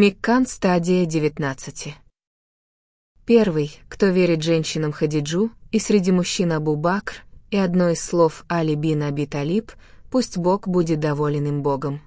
Миккан стадия 19. Первый, кто верит женщинам Хадиджу, и среди мужчин Абу Бакр, и одно из слов Али бин Аби Талиб, пусть Бог будет доволен им Богом.